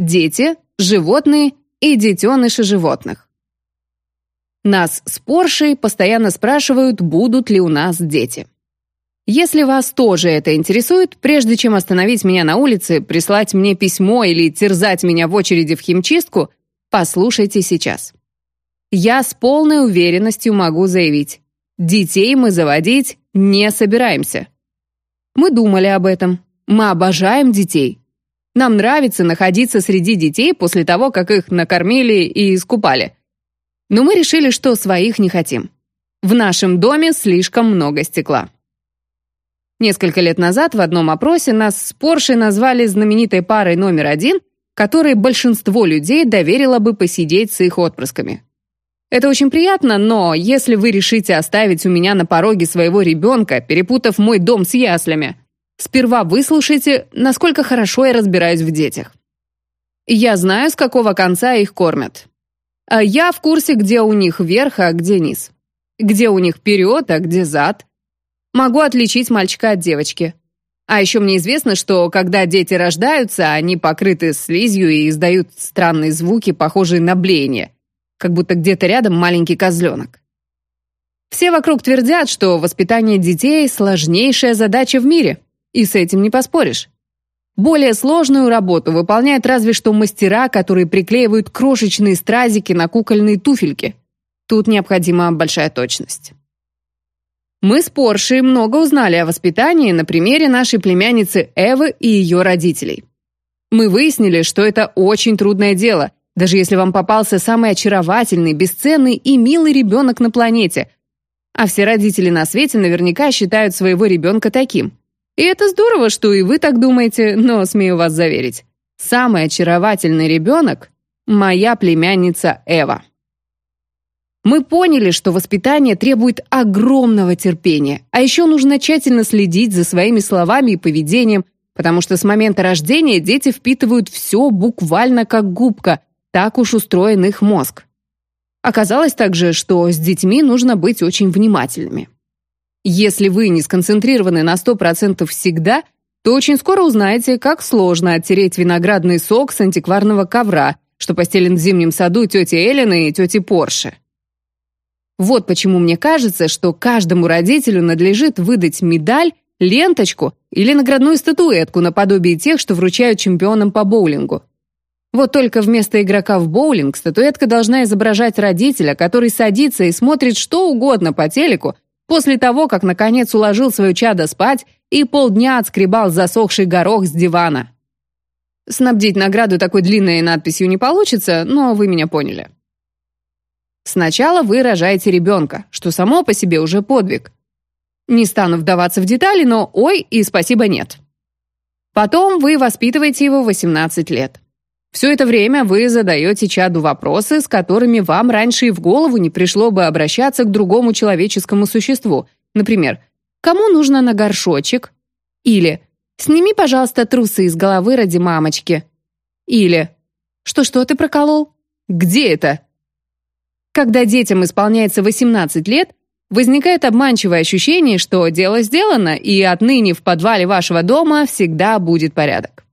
дети, животные и детеныши животных. Нас с Поршей постоянно спрашивают, будут ли у нас дети. Если вас тоже это интересует, прежде чем остановить меня на улице, прислать мне письмо или терзать меня в очереди в химчистку, послушайте сейчас. Я с полной уверенностью могу заявить, детей мы заводить не собираемся. Мы думали об этом. Мы обожаем детей. Нам нравится находиться среди детей после того, как их накормили и искупали. Но мы решили, что своих не хотим. В нашем доме слишком много стекла. Несколько лет назад в одном опросе нас с Поршей назвали знаменитой парой номер один, которой большинство людей доверило бы посидеть с их отпрысками. Это очень приятно, но если вы решите оставить у меня на пороге своего ребенка, перепутав мой дом с яслями, сперва выслушайте, насколько хорошо я разбираюсь в детях. Я знаю, с какого конца их кормят. А я в курсе, где у них верх, а где низ. Где у них вперед, а где зад. Могу отличить мальчика от девочки. А еще мне известно, что когда дети рождаются, они покрыты слизью и издают странные звуки, похожие на блеяние, как будто где-то рядом маленький козленок. Все вокруг твердят, что воспитание детей – сложнейшая задача в мире, и с этим не поспоришь. Более сложную работу выполняют разве что мастера, которые приклеивают крошечные стразики на кукольные туфельки. Тут необходима большая точность. Мы с Поршей много узнали о воспитании на примере нашей племянницы Эвы и ее родителей. Мы выяснили, что это очень трудное дело, даже если вам попался самый очаровательный, бесценный и милый ребенок на планете. А все родители на свете наверняка считают своего ребенка таким. И это здорово, что и вы так думаете, но смею вас заверить. Самый очаровательный ребенок – моя племянница Эва. Мы поняли, что воспитание требует огромного терпения, а еще нужно тщательно следить за своими словами и поведением, потому что с момента рождения дети впитывают все буквально как губка, так уж устроен их мозг. Оказалось также, что с детьми нужно быть очень внимательными. Если вы не сконцентрированы на 100% всегда, то очень скоро узнаете, как сложно оттереть виноградный сок с антикварного ковра, что постелен в зимнем саду тети Эллины и тети Порше. Вот почему мне кажется, что каждому родителю надлежит выдать медаль, ленточку или наградную статуэтку наподобие тех, что вручают чемпионам по боулингу. Вот только вместо игрока в боулинг статуэтка должна изображать родителя, который садится и смотрит что угодно по телеку после того, как наконец уложил свое чадо спать и полдня отскребал засохший горох с дивана. Снабдить награду такой длинной надписью не получится, но вы меня поняли. Сначала вы рожаете ребенка, что само по себе уже подвиг. Не стану вдаваться в детали, но ой и спасибо нет. Потом вы воспитываете его 18 лет. Все это время вы задаете чаду вопросы, с которыми вам раньше и в голову не пришло бы обращаться к другому человеческому существу. Например, «Кому нужно на горшочек?» Или «Сними, пожалуйста, трусы из головы ради мамочки». Или «Что-что ты проколол? Где это?» Когда детям исполняется 18 лет, возникает обманчивое ощущение, что дело сделано, и отныне в подвале вашего дома всегда будет порядок.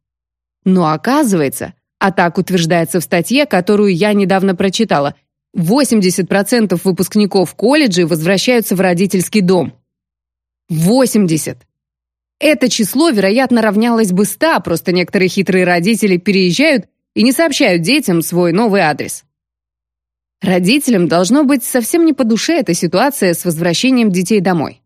Но оказывается, а так утверждается в статье, которую я недавно прочитала, 80% выпускников колледжей возвращаются в родительский дом. 80! Это число, вероятно, равнялось бы 100, просто некоторые хитрые родители переезжают и не сообщают детям свой новый адрес. Родителям должно быть совсем не по душе эта ситуация с возвращением детей домой.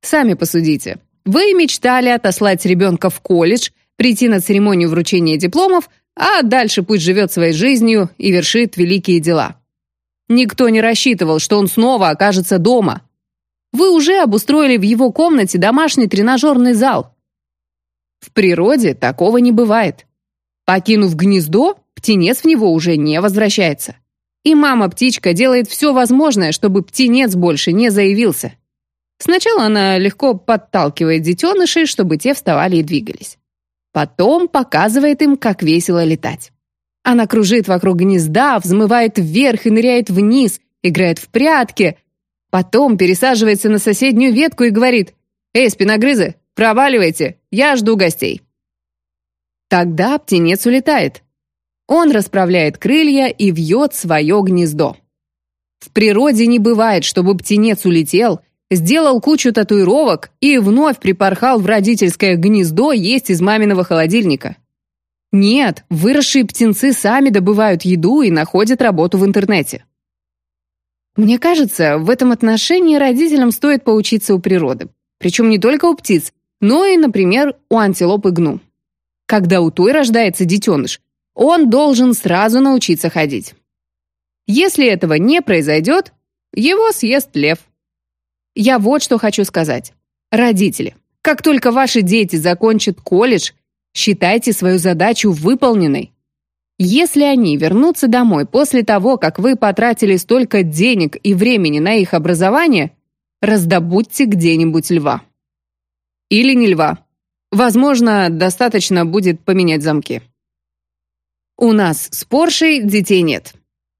Сами посудите. Вы мечтали отослать ребенка в колледж, прийти на церемонию вручения дипломов, а дальше пусть живет своей жизнью и вершит великие дела. Никто не рассчитывал, что он снова окажется дома. Вы уже обустроили в его комнате домашний тренажерный зал. В природе такого не бывает. Покинув гнездо, птенец в него уже не возвращается. И мама-птичка делает все возможное, чтобы птенец больше не заявился. Сначала она легко подталкивает детенышей, чтобы те вставали и двигались. Потом показывает им, как весело летать. Она кружит вокруг гнезда, взмывает вверх и ныряет вниз, играет в прятки. Потом пересаживается на соседнюю ветку и говорит «Эй, спиногрызы, проваливайте, я жду гостей». Тогда птенец улетает. Он расправляет крылья и вьет свое гнездо. В природе не бывает, чтобы птенец улетел, сделал кучу татуировок и вновь припорхал в родительское гнездо есть из маминого холодильника. Нет, выросшие птенцы сами добывают еду и находят работу в интернете. Мне кажется, в этом отношении родителям стоит поучиться у природы. Причем не только у птиц, но и, например, у антилопы гну. Когда у той рождается детеныш, он должен сразу научиться ходить. Если этого не произойдет, его съест лев. Я вот что хочу сказать. Родители, как только ваши дети закончат колледж, считайте свою задачу выполненной. Если они вернутся домой после того, как вы потратили столько денег и времени на их образование, раздобудьте где-нибудь льва. Или не льва. Возможно, достаточно будет поменять замки. У нас с Поршей детей нет.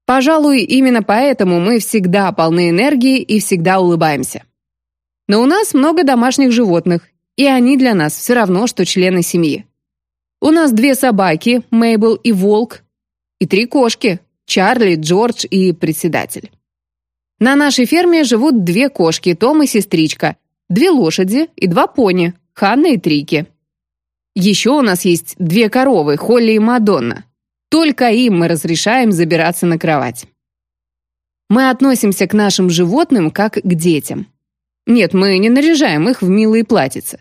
Пожалуй, именно поэтому мы всегда полны энергии и всегда улыбаемся. Но у нас много домашних животных, и они для нас все равно, что члены семьи. У нас две собаки, Мейбл и Волк, и три кошки, Чарли, Джордж и председатель. На нашей ферме живут две кошки, Том и сестричка, две лошади и два пони, Ханна и Трики. Еще у нас есть две коровы, Холли и Мадонна. Только им мы разрешаем забираться на кровать. Мы относимся к нашим животным как к детям. Нет, мы не наряжаем их в милые платьица.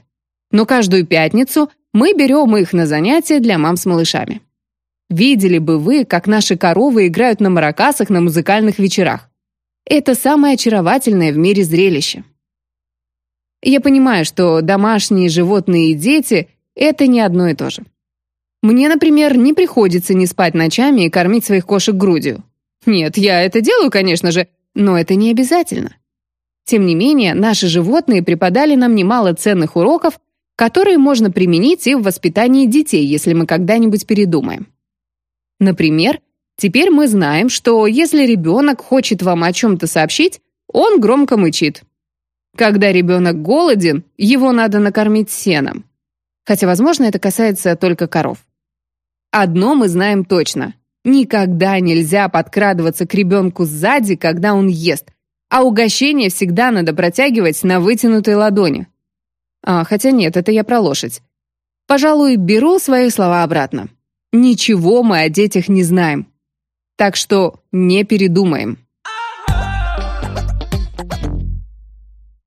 Но каждую пятницу мы берем их на занятия для мам с малышами. Видели бы вы, как наши коровы играют на маракасах на музыкальных вечерах. Это самое очаровательное в мире зрелище. Я понимаю, что домашние животные и дети – это не одно и то же. Мне, например, не приходится не спать ночами и кормить своих кошек грудью. Нет, я это делаю, конечно же, но это не обязательно. Тем не менее, наши животные преподали нам немало ценных уроков, которые можно применить и в воспитании детей, если мы когда-нибудь передумаем. Например, теперь мы знаем, что если ребенок хочет вам о чем-то сообщить, он громко мычит. Когда ребенок голоден, его надо накормить сеном. Хотя, возможно, это касается только коров. Одно мы знаем точно. Никогда нельзя подкрадываться к ребенку сзади, когда он ест, а угощение всегда надо протягивать на вытянутой ладони. А, хотя нет, это я про лошадь. Пожалуй, беру свои слова обратно. Ничего мы о детях не знаем. Так что не передумаем.